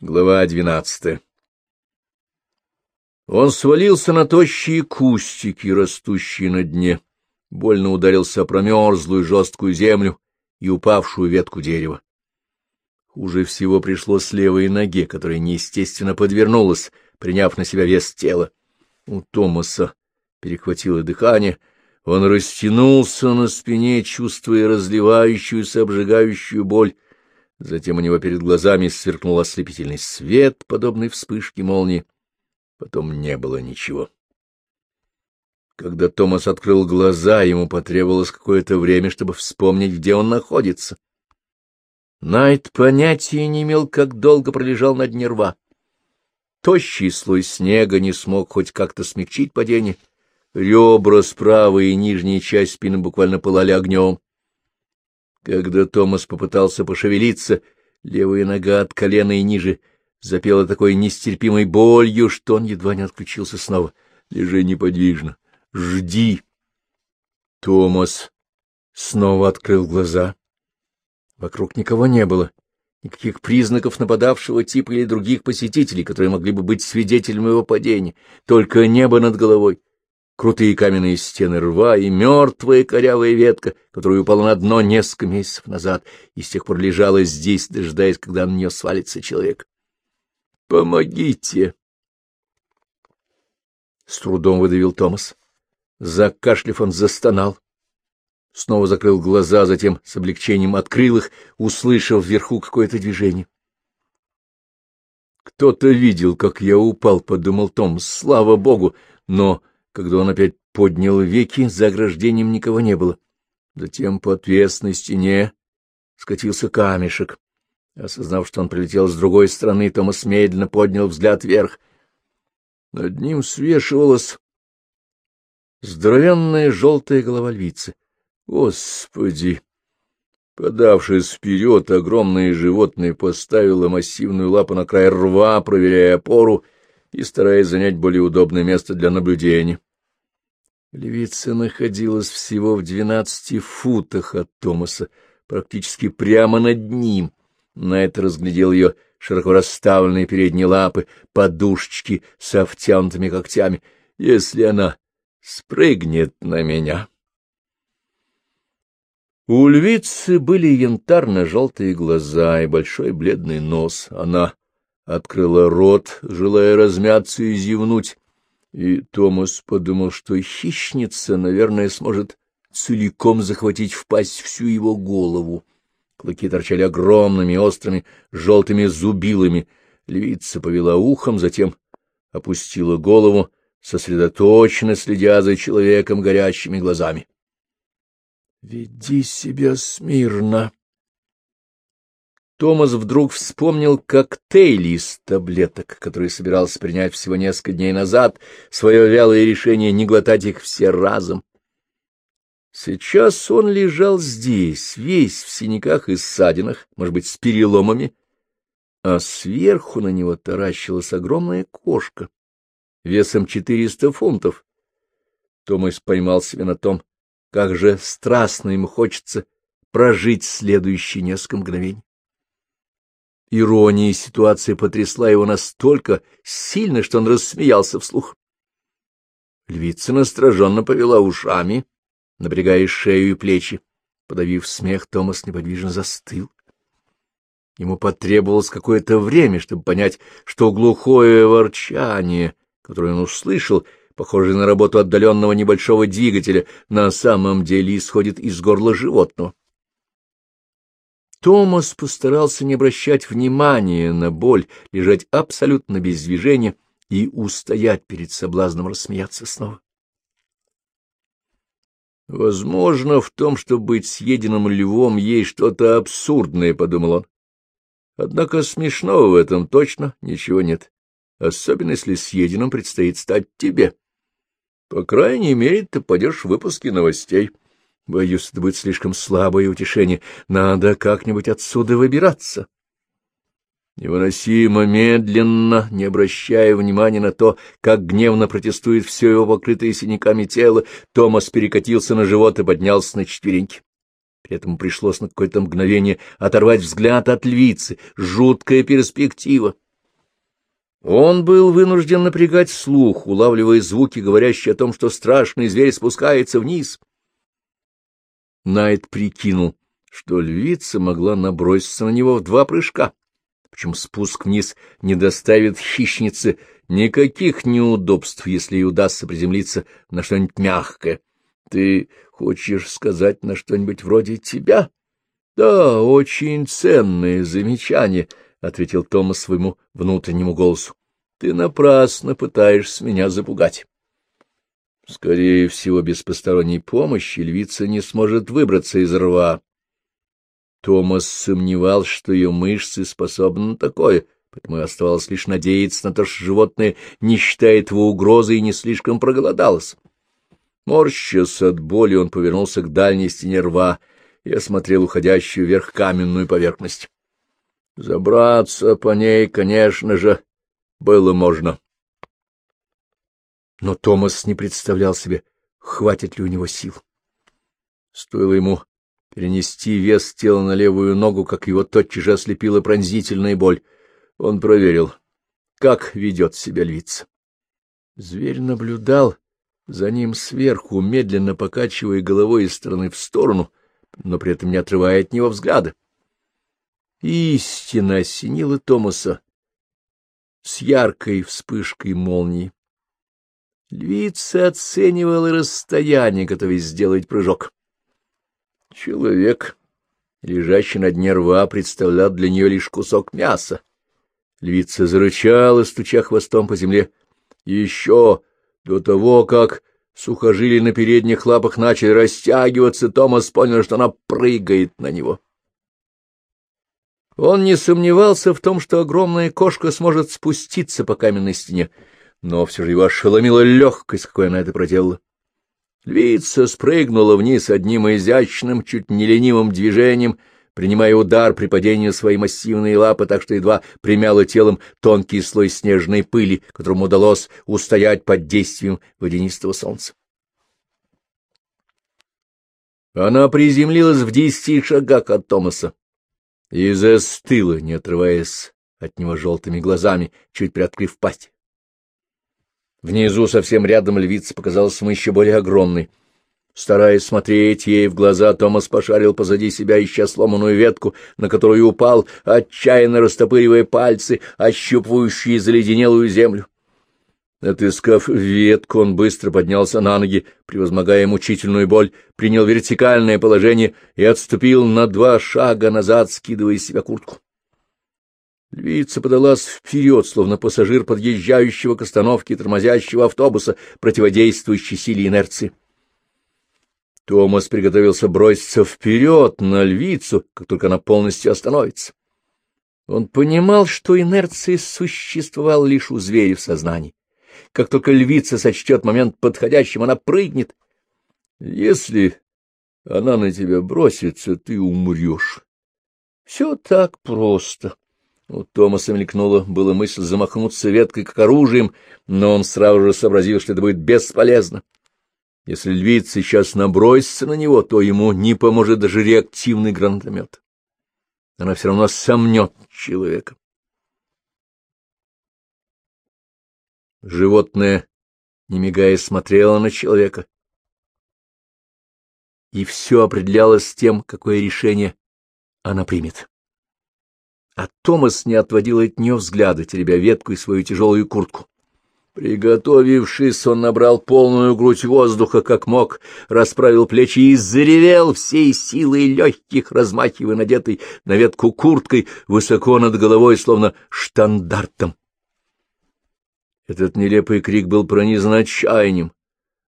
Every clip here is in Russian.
Глава двенадцатая Он свалился на тощие кустики, растущие на дне, больно ударился о промерзлую жесткую землю и упавшую ветку дерева. Хуже всего пришлось левой ноге, которая неестественно подвернулась, приняв на себя вес тела. У Томаса перехватило дыхание, он растянулся на спине, чувствуя разливающуюся, обжигающую боль. Затем у него перед глазами сверкнул ослепительный свет, подобный вспышке молнии. Потом не было ничего. Когда Томас открыл глаза, ему потребовалось какое-то время, чтобы вспомнить, где он находится. Найт понятия не имел, как долго пролежал на дне рва. Тощий слой снега не смог хоть как-то смягчить падение. Ребра справа и нижняя часть спины буквально пылали огнем. Когда Томас попытался пошевелиться, левая нога от колена и ниже запела такой нестерпимой болью, что он едва не отключился снова. Лежи неподвижно. Жди. Томас снова открыл глаза. Вокруг никого не было, никаких признаков нападавшего типа или других посетителей, которые могли бы быть свидетелями его падения, только небо над головой, крутые каменные стены рва и мертвая корявая ветка, которая упала на дно несколько месяцев назад и с тех пор лежала здесь, дожидаясь, когда на нее свалится человек. «Помогите!» С трудом выдавил Томас. Закашлив он застонал снова закрыл глаза, затем с облегчением открыл их, услышав вверху какое-то движение. «Кто-то видел, как я упал», — подумал Том, — «слава богу!» Но, когда он опять поднял веки, за ограждением никого не было. Затем по отвесной стене скатился камешек. Осознав, что он прилетел с другой стороны, Томас медленно поднял взгляд вверх. Над ним свешивалась здоровенная желтая голова львицы. Господи! Подавшись вперед, огромное животное поставило массивную лапу на край рва, проверяя опору и стараясь занять более удобное место для наблюдения. Львица находилась всего в двенадцати футах от Томаса, практически прямо над ним. На это разглядел ее широко расставленные передние лапы, подушечки со втянутыми когтями. Если она спрыгнет на меня... У львицы были янтарно-желтые глаза и большой бледный нос. Она открыла рот, желая размяться и зевнуть, и Томас подумал, что хищница, наверное, сможет целиком захватить в пасть всю его голову. Клыки торчали огромными, острыми, желтыми зубилами. Львица повела ухом, затем опустила голову, сосредоточенно следя за человеком горящими глазами. Веди себя смирно. Томас вдруг вспомнил коктейль из таблеток, который собирался принять всего несколько дней назад, свое вялое решение не глотать их все разом. Сейчас он лежал здесь, весь в синяках и ссадинах, может быть, с переломами, а сверху на него таращилась огромная кошка, весом четыреста фунтов. Томас поймал себя на том, как же страстно ему хочется прожить следующие несколько мгновений. Ирония ситуации потрясла его настолько сильно, что он рассмеялся вслух. Львица настороженно повела ушами, напрягая шею и плечи. Подавив смех, Томас неподвижно застыл. Ему потребовалось какое-то время, чтобы понять, что глухое ворчание, которое он услышал, — похожий на работу отдаленного небольшого двигателя, на самом деле исходит из горла животного. Томас постарался не обращать внимания на боль, лежать абсолютно без движения и устоять перед соблазном рассмеяться снова. Возможно, в том, чтобы быть съеденным львом, есть что-то абсурдное, — подумал он. Однако смешного в этом точно ничего нет, особенно если съеденным предстоит стать тебе. По крайней мере, ты пойдешь в выпуски новостей. Боюсь, это будет слишком слабое утешение. Надо как-нибудь отсюда выбираться. Невыносимо медленно, не обращая внимания на то, как гневно протестует все его покрытое синяками тело, Томас перекатился на живот и поднялся на четвереньки. При этом пришлось на какое-то мгновение оторвать взгляд от львицы. Жуткая перспектива. Он был вынужден напрягать слух, улавливая звуки, говорящие о том, что страшный зверь спускается вниз. Найт прикинул, что львица могла наброситься на него в два прыжка. Причем спуск вниз не доставит хищнице никаких неудобств, если ей удастся приземлиться на что-нибудь мягкое. Ты хочешь сказать на что-нибудь вроде тебя? — Да, очень ценное замечание, — ответил Томас своему внутреннему голосу. — Ты напрасно пытаешься меня запугать. Скорее всего, без посторонней помощи львица не сможет выбраться из рва. Томас сомневался, что ее мышцы способны на такое, поэтому оставалось лишь надеяться на то, что животное не считает его угрозой и не слишком проголодалось. Морщась от боли, он повернулся к дальней стене рва — и осмотрел уходящую вверх каменную поверхность. Забраться по ней, конечно же, было можно. Но Томас не представлял себе, хватит ли у него сил. Стоило ему перенести вес тела на левую ногу, как его тотчас же ослепила пронзительная боль. Он проверил, как ведет себя львица. Зверь наблюдал за ним сверху, медленно покачивая головой из стороны в сторону — но при этом не отрывая от него взгляда. Истина осенила Томаса с яркой вспышкой молнии. Львица оценивала расстояние, готовясь сделать прыжок. Человек, лежащий на дне рва, представлял для нее лишь кусок мяса. Львица зарычала, стуча хвостом по земле. Еще до того, как Сухожилия на передних лапах начали растягиваться, Томас понял, что она прыгает на него. Он не сомневался в том, что огромная кошка сможет спуститься по каменной стене, но все же его ошеломила легкость, какой она это проделала. Львица спрыгнула вниз одним изящным, чуть не ленивым движением — принимая удар при падении своей массивные лапы, так что едва примяло телом тонкий слой снежной пыли, которому удалось устоять под действием водянистого солнца. Она приземлилась в десяти шагах от Томаса и застыла, не отрываясь от него желтыми глазами, чуть приоткрыв пасть. Внизу, совсем рядом, львица показалась ему еще более огромной — Стараясь смотреть ей в глаза, Томас пошарил позади себя, ища сломанную ветку, на которую упал, отчаянно растопыривая пальцы, ощупывающие заледенелую землю. Отыскав ветку, он быстро поднялся на ноги, превозмогая мучительную боль, принял вертикальное положение и отступил на два шага назад, скидывая из себя куртку. Львица подалась вперед, словно пассажир подъезжающего к остановке тормозящего автобуса, противодействующей силе инерции. Томас приготовился броситься вперед на львицу, как только она полностью остановится. Он понимал, что инерция существовала лишь у зверя в сознании. Как только львица сочтет момент подходящим, она прыгнет. Если она на тебя бросится, ты умрешь. Все так просто. У Томаса мелькнула была мысль замахнуться веткой как оружием, но он сразу же сообразил, что это будет бесполезно. Если львица сейчас набросится на него, то ему не поможет даже реактивный гранатомет. Она все равно сомнет человека. Животное, не мигая, смотрело на человека. И все определялось тем, какое решение она примет. А Томас не отводил от нее взгляда, теребя ветку и свою тяжелую куртку. Приготовившись, он набрал полную грудь воздуха, как мог, расправил плечи и заревел всей силой легких, размахивая надетой на ветку курткой высоко над головой, словно штандартом. Этот нелепый крик был пронизан отчаянием.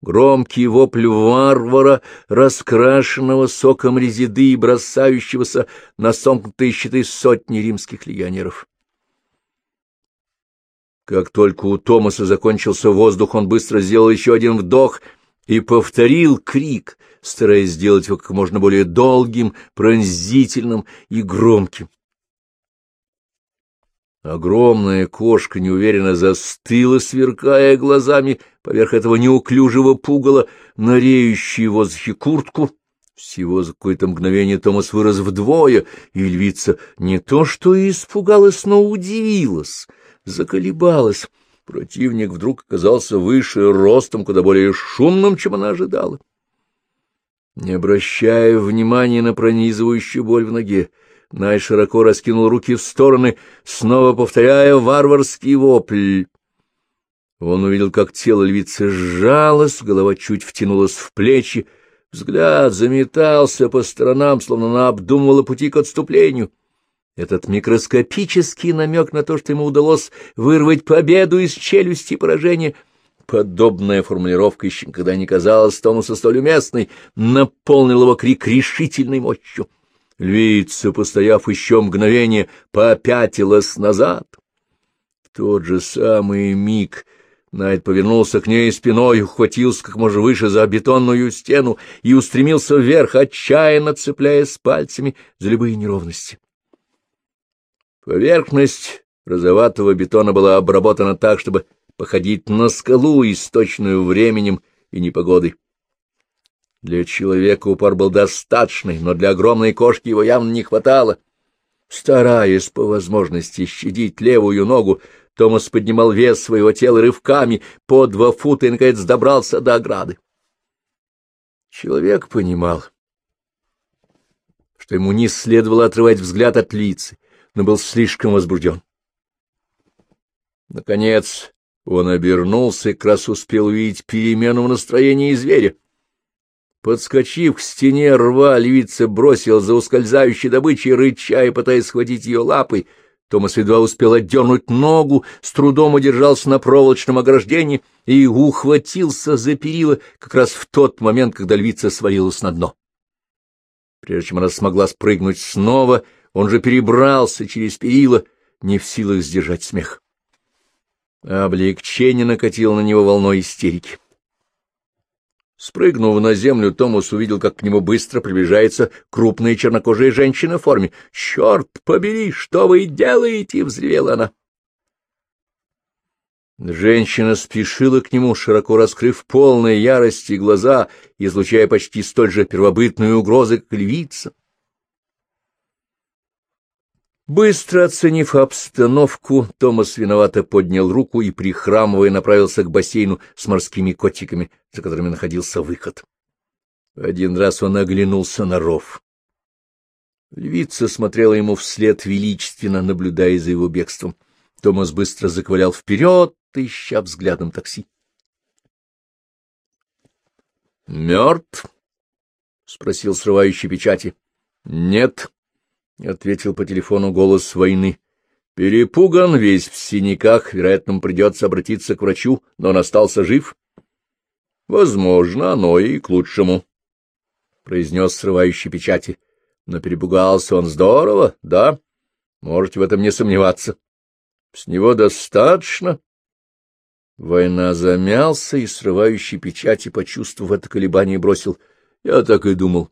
Громкий вопль варвара, раскрашенного соком резиды и бросающегося на сомкнутые щиты сотни римских легионеров. Как только у Томаса закончился воздух, он быстро сделал еще один вдох и повторил крик, стараясь сделать его как можно более долгим, пронзительным и громким. Огромная кошка неуверенно застыла, сверкая глазами поверх этого неуклюжего пугала, нареющей в воздухе куртку, Всего за какое-то мгновение Томас вырос вдвое, и львица не то что испугалась, но удивилась, заколебалась. Противник вдруг оказался выше ростом, куда более шумным, чем она ожидала. Не обращая внимания на пронизывающую боль в ноге, Най широко раскинул руки в стороны, снова повторяя варварский вопль. Он увидел, как тело львицы сжалось, голова чуть втянулась в плечи, взгляд заметался по сторонам, словно она обдумывала пути к отступлению. Этот микроскопический намек на то, что ему удалось вырвать победу из челюсти поражения, подобная формулировка еще никогда не казалась Томасу столь уместной, наполнил его крик решительной мощью. Львица, постояв еще мгновение, попятилась назад. В тот же самый миг Найт повернулся к ней спиной, ухватился как можно выше за бетонную стену и устремился вверх, отчаянно цепляясь пальцами за любые неровности. Поверхность розоватого бетона была обработана так, чтобы походить на скалу, источную временем и непогодой. Для человека упор был достаточный, но для огромной кошки его явно не хватало. Стараясь по возможности щадить левую ногу, Томас поднимал вес своего тела рывками по два фута и, наконец, добрался до ограды. Человек понимал, что ему не следовало отрывать взгляд от лица, но был слишком возбужден. Наконец он обернулся и как раз успел увидеть перемену в настроении зверя. Подскочив к стене рва, львица бросил за ускользающей добычей, рыча и пытаясь схватить ее лапой — Томас едва успел отдернуть ногу, с трудом удержался на проволочном ограждении и ухватился за перила как раз в тот момент, когда львица свалилась на дно. Прежде чем она смогла спрыгнуть снова, он же перебрался через перила, не в силах сдержать смех. Облегчение накатило на него волной истерики. Спрыгнув на землю, Томас увидел, как к нему быстро приближается крупная чернокожая женщина в форме. — Черт побери, что вы делаете? — взревела она. Женщина спешила к нему, широко раскрыв полные ярости глаза, излучая почти столь же первобытные угрозы, как львица. Быстро оценив обстановку, Томас виновато поднял руку и, прихрамывая, направился к бассейну с морскими котиками, за которыми находился выход. Один раз он оглянулся на ров. Львица смотрела ему вслед величественно, наблюдая за его бегством. Томас быстро заковылял вперед, ища взглядом такси. «Мертв?» — спросил срывающий печати. «Нет», — ответил по телефону голос войны. Перепуган, весь в синяках, вероятно, придется обратиться к врачу, но он остался жив. — Возможно, оно и к лучшему, — произнес срывающий печати. Но перепугался он здорово, да? Можете в этом не сомневаться. С него достаточно. Война замялся, и срывающий печати, почувствовав это колебание, бросил. Я так и думал.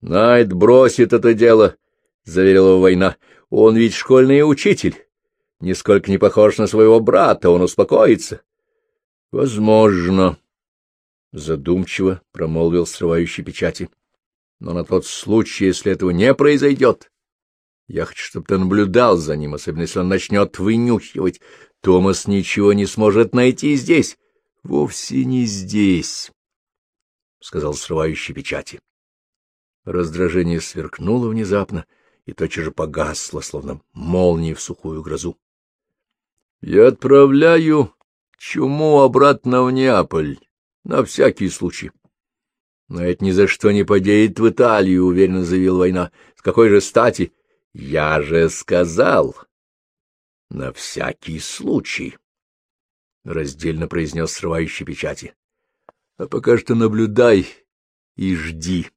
Найт бросит это дело — заверила его война. — Он ведь школьный учитель. Нисколько не похож на своего брата, он успокоится. — Возможно, — задумчиво промолвил срывающий печати. — Но на тот случай, если этого не произойдет, я хочу, чтобы ты наблюдал за ним, особенно если он начнет вынюхивать. Томас ничего не сможет найти здесь. — Вовсе не здесь, — сказал срывающий печати. Раздражение сверкнуло внезапно — и тотчас же погасла, словно молния в сухую грозу. — Я отправляю чуму обратно в Неаполь, на всякий случай. — Но это ни за что не подеет в Италию, — уверенно заявил война. — С какой же стати? — Я же сказал. — На всякий случай, — раздельно произнес срывающий печати. — А пока что наблюдай и жди.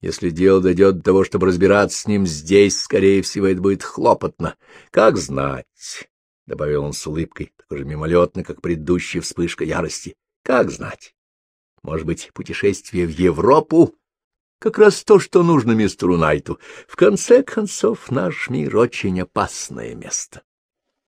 Если дело дойдет до того, чтобы разбираться с ним здесь, скорее всего, это будет хлопотно. Как знать, — добавил он с улыбкой, такой же мимолетной, как предыдущая вспышка ярости. Как знать? Может быть, путешествие в Европу? Как раз то, что нужно мистеру Найту. В конце концов, наш мир — очень опасное место.